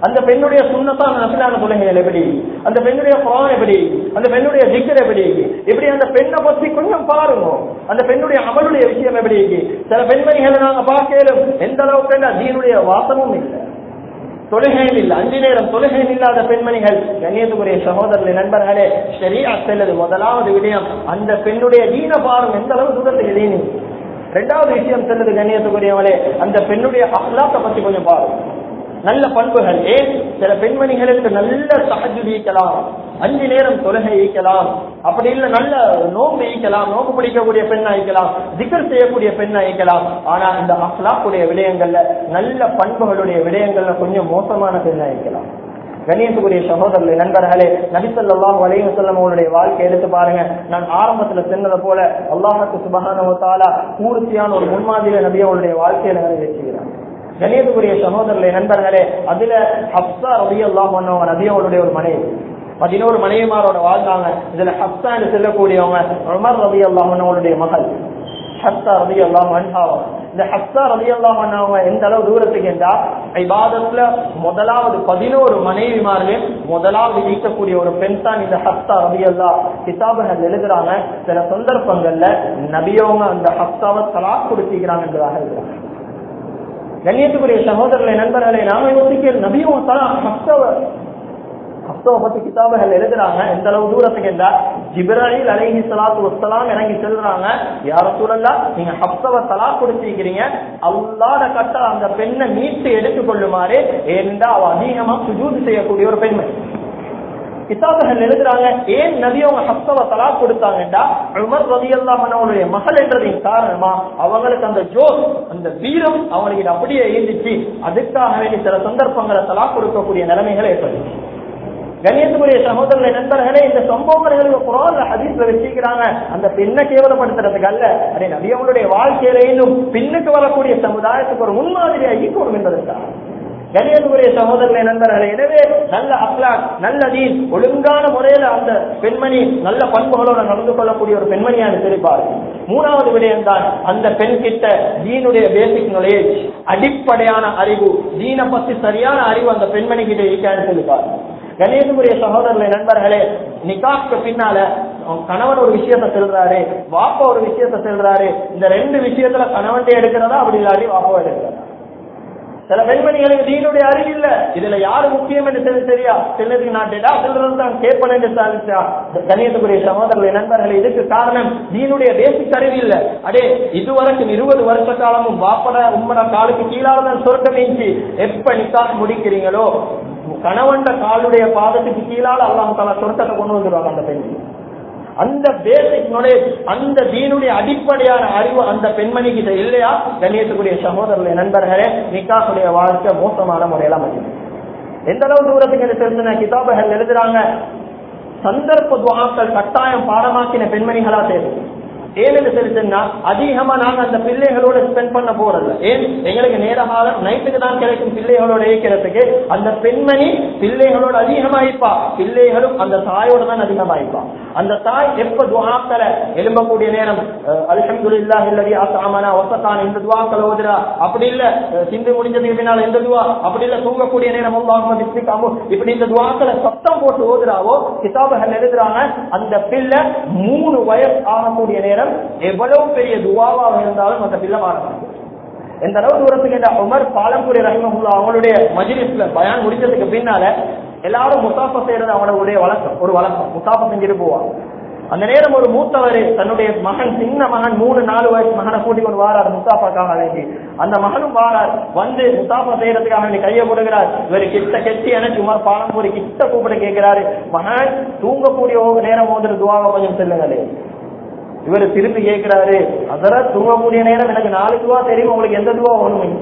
அந்த பெண்ணுடைய சுண்ணத்தான நபிலான தொழுகைகள் எப்படி? அந்த பெண்ணுடைய குரான் எப்படி? அந்த பெண்ணுடைய திக்கர் எப்படி? இப்படி அந்த பெண்ணை பத்தி கொஞ்சம் பாருங்க. அந்த பெண்ணுடைய அமலுடைய விஷயம் எப்படி? சில பெண்மணிகளை நாங்க பார்க்கலும் எந்த அளவுக்கு தீனுடைய வாசமும் இல்லை. தொழுகையும் இல்லை. அஞ்சு நேரம் தொழுகையும் இல்லாத பெண்மணிகள் கண்ணியத்துக்குரிய சகோதரர்கள் நண்பர்களே சரியா செல்லது. முதலாவது விடயம் அந்த பெண்ணுடைய தீன பாரம் எந்த அளவு தூரத்துக்கு தீனி ரெண்டாவது விஷயம் செல்லுது கண்ணியத்துக்குரியவளே அந்த பெண்ணுடைய அஹ்லாத்தை பத்தி கொஞ்சம் பாருங்க. நல்ல பண்புகள் ஏன் சில பெண்மணிகளுக்கு நல்ல சகஜு ஈக்கலாம் அஞ்சு நேரம் தொழுகை ஈக்கலாம் அப்படி இல்ல நல்ல நோம்பு ஈக்கலாம் நோம்பு பிடிக்கக்கூடிய பெண் ஆயிக்கலாம் திகர் செய்யக்கூடிய பெண் ஆயிக்கலாம் ஆனா இந்த அஹ்லாக்குடைய விடயங்கள்ல நல்ல பண்புகளுடைய விடயங்கள்ல கொஞ்சம் மோசமான பெண் ஆயிக்கலாம் கணேசகுரிய சகோதரர்களே நண்பர்களே நபிசல்லாஹ் வலைய செல்லம் அவருடைய வாழ்க்கை எடுத்து பாருங்க. நான் ஆரம்பத்துல சென்னதை போல அல்லாஹுக்கு சுபகான பூர்த்தியான ஒரு முன்மாதிரியை நபி அவருடைய வாழ்க்கையில நிறைவேற்றுகிறார். கணேசகுரிய சகோதரர்களே நண்பர்களே அதுல ஹப்சா ரபி அல்லாஹ் பண்ணவங்க நபி ஒரு மனைவி. பதினோரு மனைவிமாரோட வாழ்ந்தாங்க. இதுல ஹப்சா என்று செல்லக்கூடியவங்க உமர் ரபி அல்லாஹ் அவருடைய மகள். ஹப்சா ரபி அல்லாஹ் அன்ஹாவா இந்த ஹப்சா ரபி அல்லாஹ் எந்த அளவு தூரத்துக்கு என்றா ஐபாதத்துல முதலாவது பதினோரு மனைவிமார்களே முதலாவது ஈட்டக்கூடிய ஒரு பெண் தான் இந்த ஹப்சா ரபி அல்லா கிதாபுகள் எழுதுறாங்க. சில சந்தர்ப்பங்கள்ல நபியவங்க அந்த ஹப்சாவை தலா கொடுத்திக்கிறாங்க இருக்கிறாங்க கண்ணியத்துக்குரிய சகோதரர்களை நண்பர்களை நாம யோசிக்க நபியும் தலா ஹப்சாவை பத்தி கிதாபுகள் எழுதுறாங்க. எந்த அளவு தூரத்துக்கு என்றா ஜிப்ராஹில் அலைஹி சலாத்து வசலாம் இறங்கி செல்றாங்க. யார சூழல்லா நீங்க ஹப்தவ தலா கொடுத்திருக்கிறீங்க. அல்லாத கட்ட அந்த பெண்ணை மீட்டு எடுத்துக் கொள்ளுமாறு ஏனென்றா அவ அதிகமா சுஜூது செய்யக்கூடிய ஒரு பெண்மை கிதாபுகள் எழுதுறாங்க. ஏன் நபி அவங்க ஹப்சவ தலா கொடுத்தாங்கடா உமர் ரதியல்லாஹு மகள் என்றதின் காரணமா அவங்களுக்கு அந்த ஜோஸ் அந்த வீரம் அவங்களுக்கு அப்படியே இருந்துச்சு. அதுக்காக வேண்டி சில சந்தர்ப்பங்களை தலா கொடுக்கக்கூடிய நிலைமைகளை ஏற்படுச்சு கணியத்துக்குரிய சகோதரர்களை நண்பர்களே இந்த சம்பவங்களுக்கு குரான்ல ஹதீஸ்ல வச்சிருக்கிறாங்க. அந்த பெண்ணை கேவலப்படுத்துறதுக்கு அல்ல. அதே நபி அவங்களுடைய பின்னுக்கு வரக்கூடிய சமுதாயத்துக்கு ஒரு முன்மாதிரியாக ஈக்கணும் என்பதற்காக. கணியனுடைய சகோதரர்களை நண்பர்களே எனவே நல்ல அப்லாக் நல்ல தீன் ஒழுங்கான முறையில அந்த பெண்மணி நல்ல பண்புகளோட நடந்து கொள்ளக்கூடிய ஒரு பெண்மணியான தெரிப்பார் மூணாவது விடயம் தான் அந்த பெண் கிட்ட தீனுடைய பேசிக் நாலேஜ் அடிப்படையான அறிவு தீனை பத்தி சரியான அறிவு அந்த பெண்மணி கிட்ட இருக்கான்னு சொல்லிப்பார். கணேசனுடைய சகோதரர்களை நண்பர்களே நிக்காக்கு பின்னால கணவன் ஒரு விஷயத்த செல்றாரு வாப்பா ஒரு விஷயத்த செல்றாரு இந்த ரெண்டு விஷயத்துல கணவன் எடுக்கிறதா அப்படி இல்லாட்டி வாப்பா எடுக்கிறதா? சில பெண்மணிகளுக்கு தீனுடைய அறிவு இல்ல. இதுல யாரு முக்கியம் என்று தெரியும் சரியா சிலருக்கு நான் டெடா செல்றது தான் கேட்பேன் என்று சாதிச்சா. கணியத்துக்குரிய சகோதரர்களை நண்பர்களை இதுக்கு காரணம் தீனுடைய பேசிக் அறிவு இல்ல. அடே இதுவரைக்கும் இருபது வருஷ காலமும் வாப்பட உம்மட காலுக்கு கீழால தான் சொர்க்கம் நீங்கி எப்ப நிக்காக முடிக்கிறீங்களோ கணவண்ட காலுடைய பாதத்துக்கு கீழால அல்லாம தாலா சொர்க்கத்தை கொண்டு வந்துருவாங்க அந்த பெண் அந்த பேசிக் நாலேஜ் அந்த தீனுடைய அடிப்படையான அறிவு அந்த பெண்மணி கிட்ட இல்லையா? கண்ணியத்துக்குரிய சகோதரர்களை நண்பர்களே நிக்காசுடைய வாழ்க்கை மோசமான முறையில அமையும் எந்த அளவு தூரத்துக்கு எனக்கு தெரிஞ்ச கிதாபுகள் எழுதுறாங்க. சந்தர்ப்ப துவாக்கள் கட்டாயம் பாடமாக்கின பெண்மணிகளா தேவை. ஏன்னு என்று தெரிஞ்சுன்னா அதிகமா நாங்க அந்த பிள்ளைகளோட ஸ்பெண்ட் பண்ண போறதில்ல ஏன்? எங்களுக்கு நேர காலம் நைட்டுக்கு தான் கிடைக்கும் பிள்ளைகளோட இருக்கிறதுக்கு அந்த பெண்மணி பிள்ளைகளோட அதிகமாயிப்பா. பிள்ளைகளும் அந்த தாயோட தான் அதிகமாயிப்பா. அந்த தாய் எப்ப துவாக்களை எழும்பக்கூடிய நேரம் அல்ஹம்துலில்லாஹி இல்லதி ஆசாமனா வசத்தான் இந்த துவாக்களை ஓதுறா. அப்படி இல்ல சிந்து முடிஞ்சதுக்கு பின்னால் இந்த துவா. அப்படி இல்ல தூங்கக்கூடிய நேரம் அல்லாஹ் திஸ்மிகாமோ இப்படி இந்த துவாக்களை சத்தம் போட்டு ஓதுறாவோ கிதாபுகள் எழுதுறாங்க. அந்த பிள்ளை மூணு வயசு ஆகக்கூடிய நேரம் நேரம் எவ்வளவு பெரிய துவாவாக இருந்தாலும் அந்த பிள்ளை மாறணும் எந்த அளவு தூரத்துக்கு இந்த உமர் பாலம்புரி ரஹிமகுல்லா அவங்களுடைய மஜிலிஸ்ல பயன் முடிச்சதுக்கு பின்னால எல்லாரும் முசாஃபா செய்யறது அவங்களுடைய வழக்கம் ஒரு வழக்கம். முசாஃபா செஞ்சுட்டு போவாங்க அந்த நேரம் ஒரு மூத்தவர் தன்னுடைய மகன் சின்ன மகன் மூணு நாலு வயசு மகனை கூட்டி கொண்டு வாரார் முசாஃபாக்காக வேண்டி அந்த மகனும் வாரார். வந்து முசாஃபா செய்யறதுக்காக வேண்டி கையை கொடுக்கிறார். இவர் கிட்ட கெட்டி எனக்கு உமர் பாலம்பூரி கிட்ட கூப்பிட கேட்கிறாரு மகன் தூங்கக்கூடிய நேரம் ஓதுற துவாவை கொஞ்சம் செல்லுங்களே இவர் திருப்பி கேட்கிறாரு அதெல்லாம் தூங்கக்கூடிய நேரம் எனக்கு நாலு ரூபா தெரியும்? உங்களுக்கு எந்த துவா வேணும்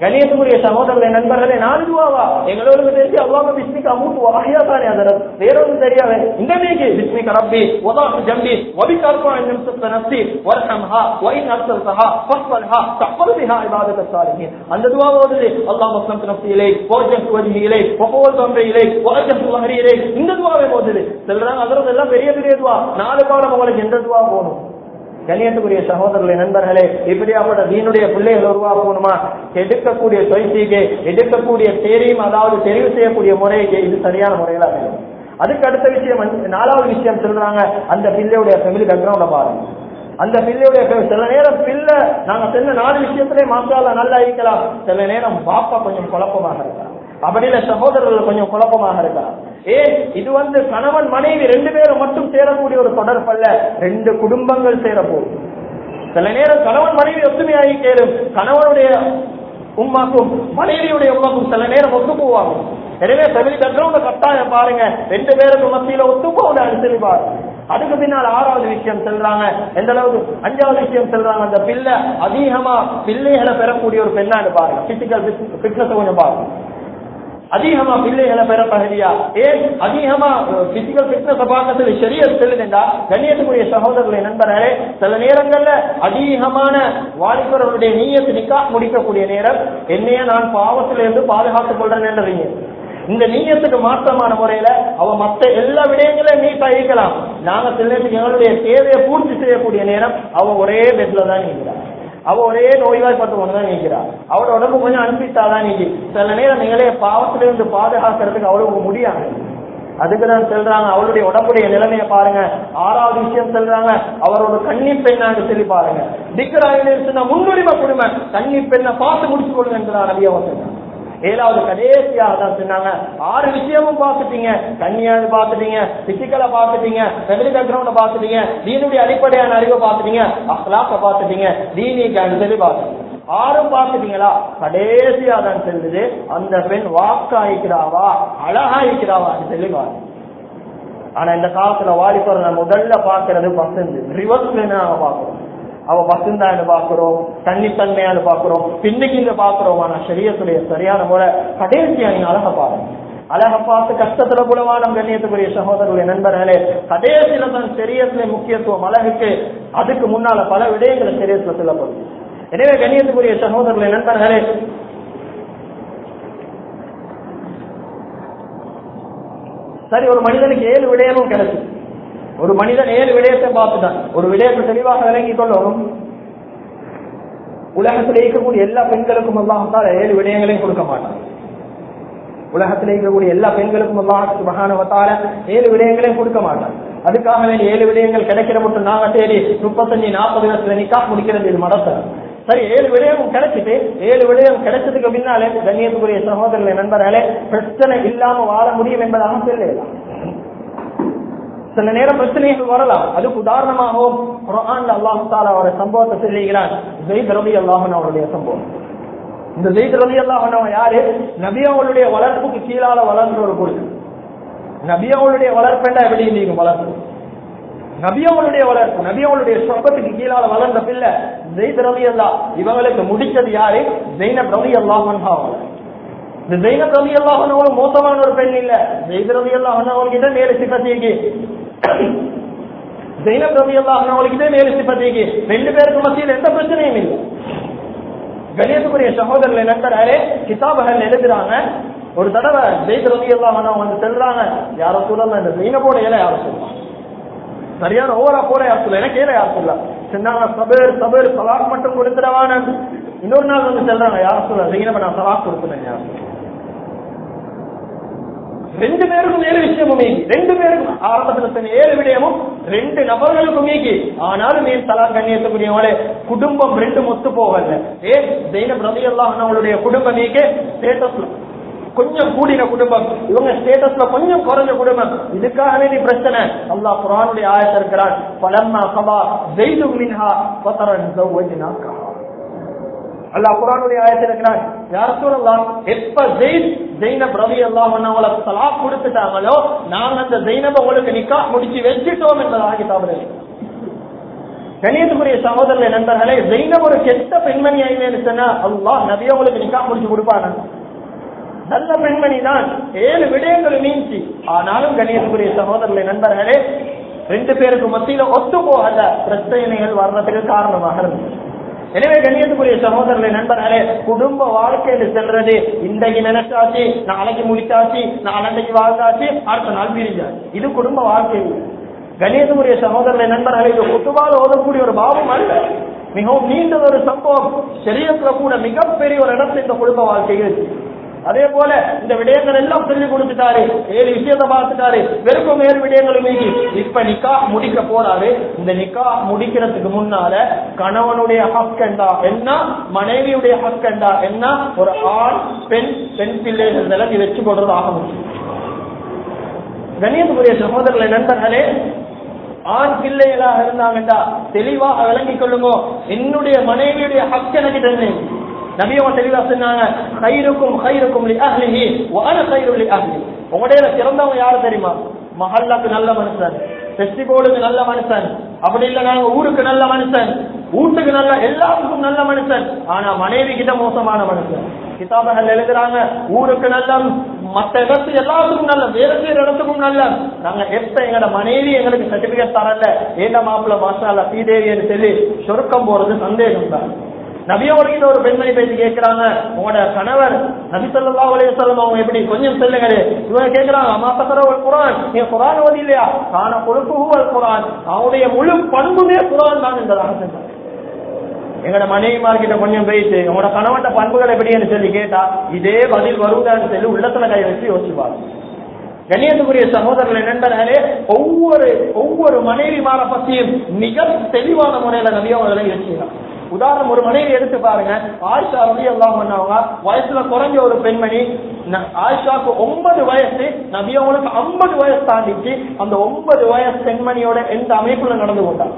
கணியத்துக்குரிய சகோதரர்களே நண்பர்களே நாலு நாலுவாவா எங்களோட தெரிஞ்சு அல்லாம பிஸ்மிக்கு அமௌண்ட் வாகியா தானே அந்த வேற தெரியாவே இந்த மேகி பிஸ்மிக்கு ரப்பி வதாஹு ஜம்பி வபி கர்பா என்னும் சுத்த நப்சி வர்ஹம்ஹா வைன் அர்சல்தஹா ஃபஸ்வல்ஹா தஃபல் பிஹா இபாதத் சாலிஹீன் அந்த துவா ஓதுது அல்லாஹ் வஸ்லம் நப்சி இலை வஜஹ் வஜஹி இலை வஹுவல் தம்ரி இலை வஜஹ் வஹரி இலை இந்த துவாவே ஓதுது. சொல்றாங்க அதெல்லாம் பெரிய பெரிய துவா. நாலு காலம் உங்களுக்கு எந்த துவா போகணும்? கல்யாணத்துக்குரிய சகோதரர்களே நண்பர்களே இப்படியாப்பட்ட தீனுடைய பிள்ளைகள் உருவாக்கணுமா? எடுக்கக்கூடிய சொய்சிக்கு எடுக்கக்கூடிய தேரியும் அதாவது தெரிவு செய்யக்கூடிய முறைக்கு இது சரியான முறையில அமையும் அதுக்கு அடுத்த விஷயம் வந்து- நாலாவது விஷயம் சொல்றாங்க அந்த பிள்ளையுடைய ஃபேமிலி பேக்ரவுண்ட பாருங்க. அந்த பிள்ளையுடைய சில நேரம் பிள்ளை நாங்க சென்ன நாலு விஷயத்திலே மாசால நல்லா இருக்கலாம். சில நேரம் பாப்பா கொஞ்சம் குழப்பமாக இருக்கலாம். அப்படி சகோதரர்கள் கொஞ்சம் குழப்பமாக இருக்கலாம். ஏன்? இது வந்து கணவன் மனைவி ரெண்டு பேரும் மட்டும் சேரக்கூடிய ஒரு தொடர்பல்ல ரெண்டு குடும்பங்கள் சேரப்போ சில நேரம் கணவன் மனைவி ஒத்துமையாகி சேரும். கணவனுடைய உமாக்கும் மனைவியுடைய உமாக்கும் சில நேரம் ஒத்து போவாங்க. எனவே தமிழ் பேக்ரவுண்ட கட்டாயம் பாருங்க. ரெண்டு பேருக்கு மத்தியில ஒத்து போகுது சொல்லி பாருங்க அதுக்கு பின்னால் ஆறாவது விஷயம் சொல்றாங்க. எந்த அளவுக்கு? அஞ்சாவது விஷயம் சொல்றாங்க. அந்த பிள்ளை அதிகமா பிள்ளைகளை பெறக்கூடிய ஒரு பெண்ணான்னு பாருங்க. பிசிக்கல் பிட்னஸ் கொஞ்சம் பாருங்க. அதிகமா பிள்ளைகளை பெற பகுதியா ஏன்? அதிகமா பிசிக்கல் பிட்னஸ் பார்க்கறது சரிய செல்லுதுண்டா கண்ணியத்துக்குரிய சகோதரர்களை நண்பர்களே சில நேரங்கள்ல அதிகமான வாலிபர்களுடைய நீயத்து நிக்கா முடிக்கக்கூடிய நேரம் என்னைய நான் பாவத்திலிருந்து பாதுகாத்துக் கொள்றேன் இந்த நீயத்துக்கு மாற்றமான முறையில அவ மத்த எல்லா விடயங்களையும் நீ இருக்கலாம் நாங்க சில நேரத்துக்கு எங்களுடைய தேவையை பூர்த்தி செய்யக்கூடிய நேரம் அவ ஒரே பெட்ல தான் நீங்கிறார் அவ ஒரே நோய்வாய்ப்பட்டு கொண்டுதான் நினைக்கிறா அவரோட உடம்பு கொஞ்சம் அனுப்பித்தாதான் நீக்கி சில நேரம் நீங்களே பாவத்திலிருந்து பாதுகாக்கிறதுக்கு அவ்வளவு முடியாது அதுக்கு தான் சொல்றாங்க அவளுடைய உடம்புடைய நிலைமையை பாருங்க. ஆறாவது விஷயம் சொல்றாங்க அவரோட கண்ணி பெண்ணாங்க சொல்லி பாருங்க. திக்கராயினா முன்னுரிமை கொடுமை கண்ணி பெண்ணை பார்த்து முடிச்சு கொள்ளுங்க என்றார் நபி அவர் ஏழாவது கடைசியாக தான் சொன்னாங்க. ஆறு விஷயமும் பார்த்துட்டீங்க. கன்னியாவது பார்த்துட்டீங்க. பிசிக்கலை பார்த்துட்டீங்க. ஃபெமிலி பேக்ரவுண்ட பார்த்துட்டீங்க. தீனுடைய அடிப்படையான அறிவை பார்த்துட்டீங்க. அஹ்லாக்க பார்த்துட்டீங்க. தீனி சொல்லி பார்த்துட்டீங்க. ஆறும் பார்த்துட்டீங்களா? கடைசியா தான் செல்லுது. அந்த பெண் வாக்காய்க்கிறாவா அழகாய்க்கிறாவா சொல்லி பாருங்க ஆனா இந்த காலத்துல வாலிபர் நான் முதல்ல பாக்குறது பசங்க ரிவர்ஸ்ல நாங்க பாக்குறோம் அவ வசந்தான்னு பாக்குறோம் தண்ணித்தன்மையான்னு பாக்குறோம் பின்னுக்கு பாக்குறோம் ஆனா சரியத்துடைய சரியான முறை கடைசியா நீங்க அழக பாருங்க அழக பார்த்து கஷ்டத்துல புலவான கண்ணியத்துக்குரிய சகோதரர்களை நண்பர்களே கடைசியில தான் சரியத்துல முக்கியத்துவம் அழகுக்கு அதுக்கு முன்னால பல விடயங்களை சரியத்துல சொல்லப்படும். எனவே கண்ணியத்துக்குரிய சகோதரர்களை நண்பர்களே சரி ஒரு மனிதனுக்கு ஏழு விடயமும் கிடைச்சு ஒரு மனிதன் ஏழு விடயத்தை பார்த்துட்டான். ஒரு விடயத்தை தெளிவாக விளங்கிக் கொள்ளணும் உலகத்தில் இருக்கக்கூடிய எல்லா பெண்களுக்கும் அல்லாஹத்தால் ஏழு விடயங்களையும் கொடுக்க மாட்டான். உலகத்தில் இருக்கக்கூடிய எல்லா பெண்களுக்கும் அல்லாஹ் மகானவத்தால ஏழு விடயங்களையும் கொடுக்க மாட்டான். அதுக்காக வேண்டிய ஏழு விடயங்கள் கிடைக்கிற மட்டும் நாங்க தேடி முப்பத்தஞ்சு நாற்பது வருஷத்துல நிக்கா முடிக்கிறது இது மடத்தை சரி ஏழு விடயம் கிடைச்சிட்டு ஏழு விடயம் கிடைச்சதுக்கு பின்னாலே கண்ணியத்துக்குரிய சகோதரர்களை நண்பர்களே பிரச்சனை இல்லாம வாழ முடியும் என்பதாக சொல்லலாம் சில நேரம் பிரச்சனைகள் வரலாம். அதுக்கு உதாரணமாகவும் குரான்ல அல்லாஹு தாலா அவருடைய சம்பவத்தை சொல்லுகிறான் ஜெயித் ரவி அல்லாஹன் அவருடைய சம்பவம். இந்த ஜெயித் ரவி அல்லாஹன் யாரு? நபியாவுடைய வளர்ப்புக்கு கீழால வளர்ந்த ஒரு பொருள் அவளுடைய வளர்ப்பெண்டா எப்படி நீங்க வளர்ப்பு? நபியாவுடைய வளர்ப்பு நபியாவுடைய சொப்பத்துக்கு கீழால வளர்ந்த பிள்ளை ஜெயித் ரவி அல்லா இவங்களுக்கு முடிச்சது யாரு? ஜெயினப் ரவி அல்லாஹன் இந்த ஜெயினப் ரவி அல்லாஹன் மோசமான ஒரு பெண் இல்ல. ஜெயித் ரவி அல்லாஹன் அவர்கிட்ட மேல சிபத்திக்கு ஜெயினப் ரவி அல்லாஹன் இதே மேல பத்திக்கு ரெண்டு பேருக்கு மத்தியில் எந்த பிரச்சனையும் இல்லை. கணேசபுரிய சகோதரர்கள் நண்பராரே கிதாபகன் எழுதுறாங்க. ஒரு தடவை ஜெயித் ரவி அல்லாஹன் வந்து செல்றாங்க யாரோ சொல்லலாம் இந்த ஜெயினபோட இலை யாரும் சொல்லலாம் சரியான ஓவரா போற யார் சொல்ல எனக்கு ஏற யார் சொல்ல சொன்னாங்க சபேர் சபேர் சலாக் மட்டும் கொடுத்துடவான இன்னொரு நாள் வந்து செல்றாங்க யார் சொல்ல ஜெயினப நான் சலாக் கொடுத்துட்டேன் யார் ரெண்டு பேருக்கும் ஏழு விஷயமும் ரெண்டு பேருக்கும். ஆரம்பத்தில் ஏழு விடயமும் ரெண்டு நபர்களுக்கும் நீக்கி ஆனாலும் ஏன் தலா கண்ணியத்துக்குரியவங்களே குடும்பம் ரெண்டு ஒத்து போகல. ஏன் ஜெயினப் ரவி எல்லாம் அவளுடைய குடும்பம் நீக்கே ஸ்டேட்டஸ்ல கொஞ்சம் கூடின குடும்பம். இவங்க ஸ்டேட்டஸ்ல கொஞ்சம் குறைஞ்ச குடும்பம். இதுக்காக வேண்டி பிரச்சனை. அல்லாஹ் குரானுடைய ஆயத்திருக்கிறான் பலம்மா சபா ஜெயிது மின்ஹா பத்தரன் அல்லா அல்லாஹ் குரானுடைய ஆயத்தில் இருக்கிறான். யார் சொல்லலாம் எப்ப ஜெயின் ஜெயினப் ரவி அல்லாஹ் அவளை தலா கொடுத்துட்டாங்களோ நாங்க அந்த ஜெயினப உங்களுக்கு நிக்கா முடிச்சு வச்சுட்டோம் என்பதாக கிதாபுல கணியத்துக்குரிய சகோதரர்களை நண்பர்களே ஜெயினப் ஒரு கெட்ட பெண்மணி ஆயினு சொன்னா அல்லாஹ் நபிய உங்களுக்கு நிக்கா முடிச்சு கொடுப்பாங்க நல்ல பெண்மணி தான். ஏழு விடயங்கள் நீஞ்சி ஆனாலும் கணியத்துக்குரிய சகோதரர்களை நண்பர்களே ரெண்டு பேருக்கு மத்தியில ஒத்து போகல பிரச்சனைகள் வர்றதுக்கு காரணமாக இருந்தது. எனவே கண்ணியத்துக்குரிய சகோதரர்களை நண்பர்களே குடும்ப வாழ்க்கையில செல்றது இன்றைக்கு நினைச்சாச்சு நாளைக்கு நான் நாளைக்கு வாழ்ந்தாச்சு அடுத்த நாள் பிரிஞ்சாச்சு. இது குடும்ப வாழ்க்கை. கண்ணியத்துக்குரிய சகோதரனை நண்பர்களை இது குட்டுவால் ஓதக்கூடிய ஒரு பாவம் அல்ல. மிகவும் நீண்ட ஒரு சம்பவம். சரியத்துல கூட மிகப்பெரிய ஒரு இடத்துல இந்த குடும்ப வாழ்க்கையில் இருக்கு. அதே போல இந்த விடயங்கள் எல்லாம் சொல்லி கொடுத்துட்டாரு. ஏழு விஷயத்தை பார்த்துட்டாரு. வெறுக்கும் ஏழு விடயங்களும் மீறி இப்ப நிக்கா முடிக்க போறாரு. இந்த நிக்கா முடிக்கிறதுக்கு முன்னால கணவனுடைய ஹக்கண்டா என்ன? மனைவியுடைய ஹக்கண்டா என்ன? ஒரு ஆண் பெண் பெண் பிள்ளைகள் நிலத்தி வச்சு கொள்றது ஆக முடியும். கணியத்துக்குரிய சகோதரர்களை நண்பர்களே ஆண் பிள்ளைகளாக இருந்தாங்கடா தெளிவாக விளங்கிக் கொள்ளுங்க. என்னுடைய மனைவியுடைய ஹக் எனக்கு தெரிஞ்சு நபியவங்க தெளிவா சொன்னாங்க கயிறுக்கும் கயிறுக்கும் அஹ்லிஹி வான கயிறு அஹ்லி. உங்களுடைய சிறந்தவங்க யாரு தெரியுமா? மஹல்லாக்கு நல்ல மனுஷன். பெஸ்டிபோலுக்கு நல்ல மனுஷன். அப்படி இல்ல நாங்க ஊருக்கு நல்ல மனுஷன். வீட்டுக்கு நல்ல எல்லாத்துக்கும் நல்ல மனுஷன். ஆனா மனைவி கிட்ட மோசமான மனுஷன். கிதாபங்கள் எழுதுறாங்க ஊருக்கு நல்ல மற்ற இடத்து எல்லாத்துக்கும் நல்ல வேற வேறு இடத்துக்கும் நல்ல. நாங்க எப்ப எங்கட மனைவி எங்களுக்கு சர்டிபிகேட் தரல ஏண்ட மாப்பிள்ள மாசாலா சீதேவின்னு சொல்லி சொருக்கம் போறது சந்தேகம் தான் நபியோட ஒரு பெண்மணி பேசி கேட்கிறாங்க உங்களோட கணவர் நபி சொல்லா அலைய சொல்லம் அவங்க எப்படி கொஞ்சம் சொல்லுங்க இவங்க கேட்கிறாங்க அம்மா பத்திர ஒரு குரான். நீங்க குரான் ஓதி இல்லையா? காண ஒரு குரான். அவனுடைய முழு பண்புமே குரான் தான் என்றதாக சொன்னார் எங்களோட மனைவிமார்கிட்ட கொஞ்சம் போயிட்டு உங்களோட கணவன் பண்புகள் எப்படின்னு சொல்லி கேட்டா இதே பதில் வருவதான்னு சொல்லி உள்ளத்துல கை வச்சு யோசிப்பாங்க. கண்ணியத்துக்குரிய சகோதரர்களை நண்பர்களே ஒவ்வொரு ஒவ்வொரு மனைவிமார பத்தியும் மிக தெளிவான முறையில நபியவங்களை யோசிக்கிறாங்க. உதாரணம் ஒரு மனைவி எடுத்து பாருங்க. ஆயிஷா ரவி எல்லாம் பண்ணவங்க வயசுல குறைஞ்ச ஒரு பெண்மணி ஆயிஷாக்கு ஒன்பது வயசு நபியவங்களுக்கு ஐம்பது வயசு தாண்டிச்சு. அந்த ஒன்பது வயசு பெண்மணியோட எந்த அமைப்புல நடந்து கொண்டாங்க?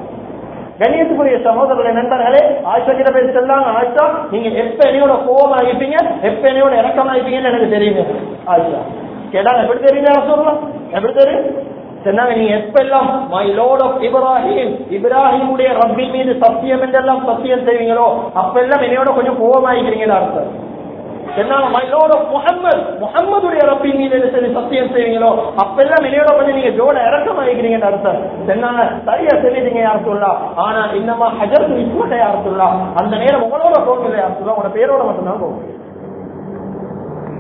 கண்ணியத்துக்குரிய சகோதரர்களை நண்பர்களே ஆயிஷா கிட்ட பேர் செல்லாங்க ஆயிஷா நீங்க எப்ப என்னையோட கோபம் ஆகிப்பீங்க எப்ப என்னையோட இறக்கம் ஆகிப்பீங்கன்னு எனக்கு தெரியுங்க. ஆயிஷா கேட்டாங்க எப்படி தெரியுங்க சொல்லலாம் எப்படி தெரியும் சொன்னாங்க நீங்க எப்பெல்லாம் மை லோட் ஆஃப் இப்ராஹிம் இப்ராஹிமுடைய ரப்பி மீது சத்தியம் என்றெல்லாம் சத்தியம் செய்வீங்களோ அப்பெல்லாம் என்னையோட கொஞ்சம் கோபமாயிருக்கிறீங்கன்னு அர்த்தம். சொன்னாங்க மை லோட் ஆஃப் முகம்மது முகம்மதுடைய ரப்பின் மீது என்ன சொல்லி சத்தியம் செய்வீங்களோ அப்பெல்லாம் என்னையோட கொஞ்சம் நீங்க ஜோட இறக்கமாயிருக்கிறீங்கன்னு அர்த்தம். சொன்னாங்க சரியா சொல்லிட்டீங்க யார் சொல்லலாம் ஆனா இன்னமா ஹஜர் இஸ்மட்டை யார் சொல்லலாம் அந்த நேரம் உங்களோட போகல யார் சொல்லலாம் உங்களோட பேரோட மட்டும்தான் போகும்.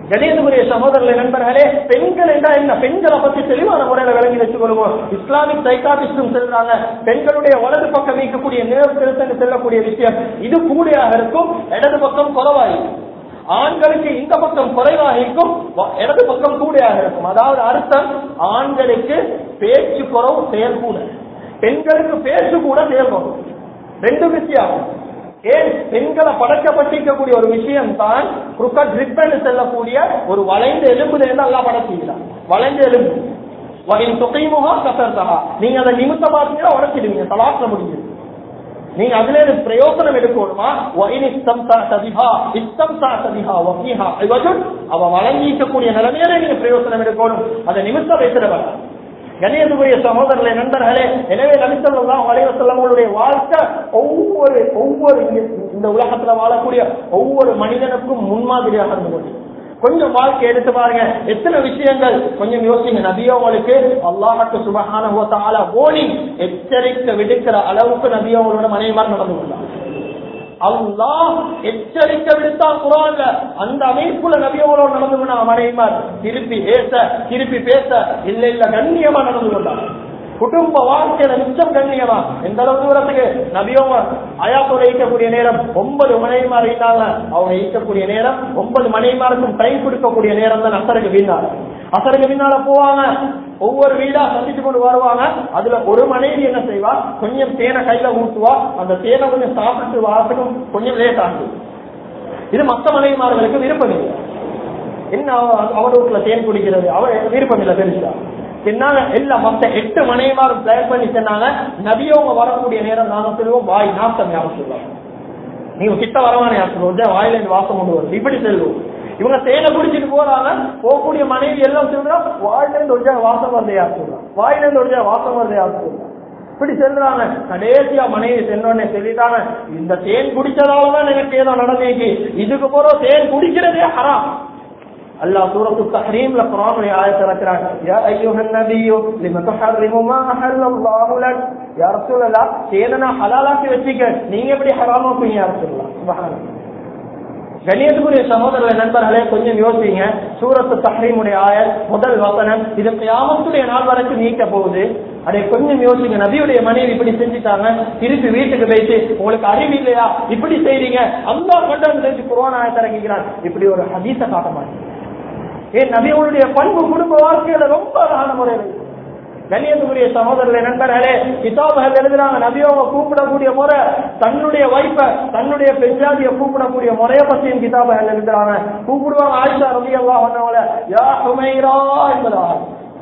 கணேசபுரிய சகோதரர்களை நண்பர்களே பெண்கள் என்றா என்ன? பெண்களை பத்தி தெளிவான முறையில விளங்கி வச்சுக் கொள்வோம் இஸ்லாமிக் சைக்காட்டிஸ்டும் சொல்றாங்க பெண்களுடைய வலது பக்கம் வைக்கக்கூடிய நேரத்தில் செல்லக்கூடிய விஷயம் இது கூடியாக இருக்கும் இடது பக்கம் குறைவாயிருக்கும். ஆண்களுக்கு இந்த பக்கம் குறைவாக இருக்கும் வ- இடது பக்கம் கூடியாக இருக்கும். அதாவது அர்த்தம் ஆண்களுக்கு பேச்சு குறவு செயல் கூட பெண்களுக்கு பேச்சு கூட செயல்படும். ரெண்டு வித்தியாசம் ஏன் பெண்களை படைக்கப்பட்டிருக்கக்கூடிய ஒரு விஷயம் தான் குறுக்கட் ரிப்பன் செல்லக்கூடிய ஒரு வளைந்த எலும்புல இருந்து எல்லாம் படைச்சிக்கிறான் வளைந்த எலும்பு. வகையின் தொகைமுகா கசர்த்தகா நீங்க அதை நிமித்த பார்த்தீங்கன்னா உடச்சிடுவீங்க தலாற்ற முடிஞ்சது நீங்க அதுல இருந்து பிரயோசனம் எடுக்கணுமா? சதிஹா சதிஹா அவ வழங்கிக்கக்கூடிய நிலைமையில நீங்க பிரயோசனம் எடுக்கணும். அதை நிமித்த வைத்திடவா கணேசபுரிய சகோதரர்களே நண்பர்களே எனவே நபிசல்லாம் வலைவசல்லங்களுடைய வாழ்க்கை ஒவ்வொரு ஒவ்வொரு இந்த உலகத்துல வாழக்கூடிய ஒவ்வொரு மனிதனுக்கும் முன்மாதிரியாக இருந்து கொண்டு. கொஞ்சம் வாழ்க்கை எடுத்து பாருங்க. எத்தனை விஷயங்கள்? கொஞ்சம் யோசிங்க. நபியோங்களுக்கு அல்லாஹட்டு சுபஹான ஆல ஓடி எச்சரிக்கை விடுக்கிற அளவுக்கு நபியோங்களோட மனைவிமார் நடந்து கொண்டார் அல்லாஹ் எச்சரிக்கை விடுத்தான் குரான்ல. அந்த அமைப்புல நபியோங்களோட நடந்து கொண்டான் மனைவிமார் திருப்பி பேச திருப்பி பேச இல்ல இல்ல கண்ணியமா நடந்து கொண்டான் குடும்ப வாழ்க்கையில மிச்சம் கண்ணியமா எந்த அளவு தூரத்துக்கு நபியோங்க அயாத்தோட ஈக்கக்கூடிய நேரம் ஒன்பது மனைவிமார் இருந்தாங்க அவங்க ஈக்கக்கூடிய நேரம் ஒன்பது மனைவிமாருக்கும் டைம் கொடுக்கக்கூடிய நேரம் தான் அசருக்கு வீணாங்க அசருக்கு பின்னால போவாங்க ஒவ்வொரு வீடா சந்திச்சு கொண்டு வருவாங்க அதுல ஒரு மனைவி என்ன செய்வா கொஞ்சம் தேனை கையில ஊட்டுவா அந்த தேனை கொஞ்சம் சாப்பிட்டு வரத்துக்கும் கொஞ்சம் லேட் ஆகுது இது மத்த மனைவிமார்களுக்கு விருப்பம் இல்லை என்ன அவ- அவ வீட்டுல தேன் குடிக்கிறது அவன் விருப்பம் இல்லை தெரிஞ்சுதான் சொன்னாங்க எல்லா மத்த எட்டு மனைவாரும் பிளான் பண்ணி சொன்னாங்க நபியவங்க வரக்கூடிய நேரம் நாங்க சொல்லுவோம் வாய் நாசம் யாரும் சொல்லுவாங்க நீங்க கிட்ட வரவானே யார் சொல்லுவோம் வாயில இருந்து வாசம் கொண்டு வரும். இப்படி செல்வோம் இவங்க தேனை குடிச்சிட்டு போறாங்க போகக்கூடிய மனைவி எல்லாம் சொல்றா வாயில இருந்து ஒரு ஜாக வாசம் வருது யார் சொல்றான் வாயில இருந்து ஒரு ஜாக வாசம் வருது யார் சொல்றான் இப்படி செல்றாங்க. கடைசியா மனைவி சென்றோடனே சொல்லிட்டாங்க இந்த தேன் குடிச்சதாலதான் எனக்கு ஏதோ நடந்தேக்கு. இதுக்கு போற தேன் குடிக்கிறதே ஹராம். அல்லாஹ் சூரத்து தஹ்ரீம்ல குர்ஆனுடைய ஆயத்தை இறக்குறாங்க. யா அய்யுஹன் நபியு லிம துஹர்ரிமு மா அஹல்லல்லாஹு லக்? யா ரசூலல்லாஹ் சேதனா ஹலாலாக்கி வச்சிக்க. நீங்க எப்படி ஹராமாக்குங்க யா ரசூலல்லாஹ்? சுப்ஹானல்லாஹ். கணியத்துக்குரிய சகோதரர்களே நண்பர்களே கொஞ்சம் யோசிங்க. சூரத்து தஹ்ரீமுடைய ஆயர் முதல் வசனம் இது கியாமத்துடைய நாள் வரைக்கும் நீக்க போகுது. அதை கொஞ்சம் யோசிங்க. நபியுடைய மனைவி இப்படி செஞ்சுட்டாங்க. திருப்பி வீட்டுக்கு போயிட்டு உங்களுக்கு அறிவு இல்லையா? இப்படி செய்றீங்க. அந்த கண்டம் குருவான குரோனா இறங்கிக்கிறான் இப்படி ஒரு ஹதீச காட்ட மாட்டேன். ஏன் நபிகளுடைய பண்பு குடும்ப வாழ்க்கையில ரொம்ப அழகான முறையில் கண்ணியத்துக்குரிய சகோதரர்களை நண்பர்களே கிதாபுகள் எழுதுறாங்க நபியோவை கூப்பிடக்கூடிய முறை தன்னுடைய வைப்ப தன்னுடைய பெஞ்சாதிய கூப்பிடக்கூடிய முறைய பத்தியும் கிதாபுகள் எழுதுறாங்க. கூப்பிடுவாங்க ஆயிஷா ரவி அல்லா வந்தவங்கள யா ஹுமைரா என்பதாக.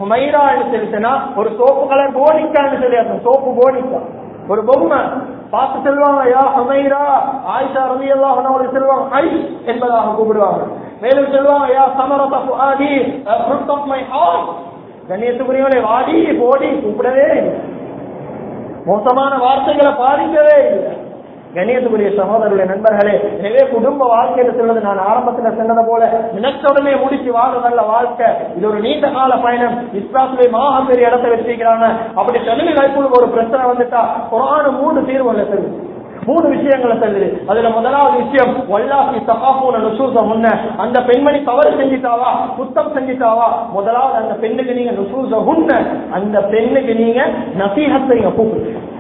ஹுமைரா என்று ஒரு சோப்பு கலர் போனிக்கான்னு சொல்லி அந்த சோப்பு போனிக்கா. ஒரு பொம்மை. பார்த்து செல்வாங்க யா ஹுமைரா ஆயிஷா ரவி அல்லா வந்தவங்களுக்கு செல்வாங்க ஐ என்பதாக கூப்பிடுவாங்க. மேலும் சொல்லுவாங்க யா சமரத ஆஃப் மை ஹார்ட் கண்ணியத்துக்குரியவனை வாடி போடி கூப்பிடவே மோசமான வார்த்தைகளை பாதிக்கவே இல்லை. கண்ணியத்துக்குரிய சகோதரர்களே நண்பர்களே எனவே குடும்ப வாழ்க்கையில சொல்றது நான் ஆரம்பத்துல சொன்னது போல நினைச்சோடனே முடிச்சு வாழ்றதல்ல வாழ்க்கை. இது ஒரு நீண்ட கால பயணம். இஸ்லாத்துடைய மாக பெரிய இடத்தை வச்சிருக்கிறாங்க. அப்படி தெலுங்கு கைக்குள்ள ஒரு பிரச்சனை வந்துட்டா குரான மூணு இல்லை தெரிஞ்சு மூணு விஷயங்களை சொல்லுது. அதுல முதலாவது விஷயம் வல்லாசி சகாபூன நுசூச முன்ன அந்த பெண்மணி தவறு செஞ்சிட்டாவா? குத்தம் செஞ்சிட்டாவா? முதலாவது அந்த பெண்ணுக்கு நீங்க நுசூச உன்ன அந்த பெண்ணுக்கு நீங்க நசீகத்தை கூப்பிடுங்க.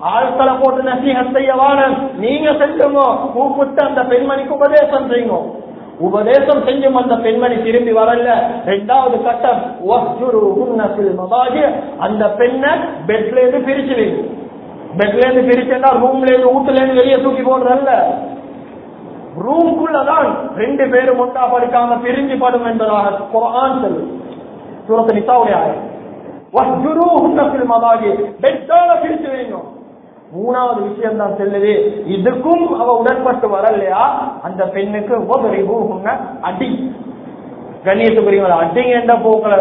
ஆட்களை போட்டு நசீகத்தையவான செய்ய நீங்க செஞ்சுங்க. கூப்பிட்டு அந்த பெண்மணிக்கு உபதேசம் செய்யுங்க. உபதேசம் செஞ்சும் அந்த பெண்மணி திரும்பி வரல. ரெண்டாவது கட்டம் அந்த பெண்ணை பெட்ல இருந்து பிரிச்சிடுங்க பெட்ல இருந்து பிரிச்சுன்னா ரூம்ல இருந்து வீட்டுல இருந்து வெளியே தூக்கி போடுறல்ல. ரூம்குள்ளதான் ரெண்டு பேரும் ஒன்றா படுக்காம பிரிஞ்சு படும் என்பதாக குரான் சொல்லு சூரத்து நிசாவுடைய ஆயிரம் வஹ்ஜுருஹுன்ன ஃபில் மதாஜி. பெட்டால பிரிச்சு வைங்க. மூணாவது விஷயம் தான் செல்லுது. இதுக்கும் அவ உடன்பட்டு வரலையா? அந்த பெண்ணுக்கு உபரிபூகுங்க அடி. கண்ணியத்துக்குரியவங்க அடிங்க என்ற போக்கல.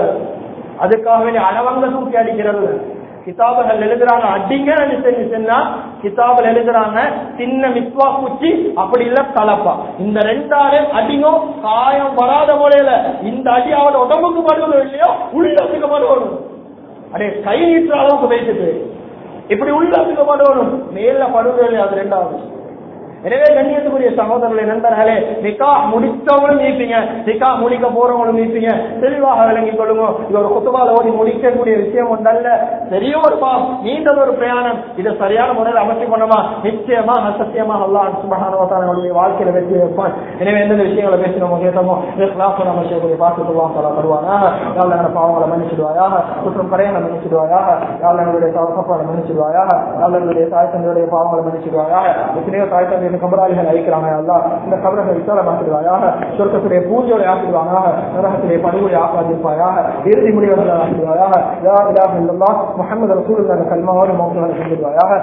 அதுக்காக அளவங்க தூக்கி அடிக்கிறது. கிதாபுகள் எழுதுறாங்க. அடிங்க சொன்னா கிதாபில் எழுதுறாங்க. சின்ன மிஸ்வா குச்சி அப்படி இல்ல தலப்பா. இந்த ரெண்டாலே அடியும் காயம் வராத முறையில இந்த அடி அவட உடம்புக்கு படுவதோ இல்லையோ உள்ளத்துக்கு படுவணும் அடே கை நீட்டுற அளவுக்கு பேசிட்டு. இப்படி உள்ளத்துக்கு படுவணும் மேல படுவது இல்லையா அது ரெண்டாவது. எனவே கண்ணியத்துக்குரிய சகோதரர்களை நண்பர்களே நிக்கா முடித்தவங்களும் நீப்பீங்க. நிக்கா முடிக்க போறவங்களும் நீப்பீங்க. தெளிவாக விளங்கிக் கொள்ளுங்க. இது ஒரு குத்துவால ஓடி முடிக்கக்கூடிய விஷயம் ஒன்றல்ல. பெரிய ஒரு பா நீண்டது ஒரு பிரயாணம். இதை சரியான முறையில் அமைச்சு கொண்டோமா? நிச்சயமா சத்தியமா அல்லா சுபகானவத்தானுடைய வாழ்க்கையில வெற்றி வைப்பான் எனவே எந்தெந்த விஷயங்களை பேசினோமோ கேட்டோமோ கிளாஸ் நம்ம செய்யக்கூடிய பார்த்துக்கலாம் தலா தருவாயாக யாழ் எங்களை பாவங்களை மன்னிச்சிடுவாயாக. குற்றம் கரைகளை மன்னிச்சிடுவாயாக. யாழ் எங்களுடைய தவசப்பாடு மன்னிச்சிடுவாயாக. யாழ் எங்களுடைய தாய் தந்தையுடைய பாவங்களை மன்னிச்சிடுவாயாக. எத்தனையோ தாய் தந்தை இந்த கபராளிகள் அழைக்கிறாங்க அல்லா. இந்த கபரங்களை விசாலமாக்கிடுவாயாக சொர்க்கத்துடைய பூஜையோட ஆக்கிடுவாயாக நரகத்திலே பணிவுரை ஆக்காதிருப்பாயாக இறுதி முடிவுகளை ஆக்கிடுவாயாக முகமது ரசூல் இல்லல்லாஹ் முஹம்மது ரசூலுல்லாஹி கல்மாவோடு மௌத்தங்களை செஞ்சிடுவாயாக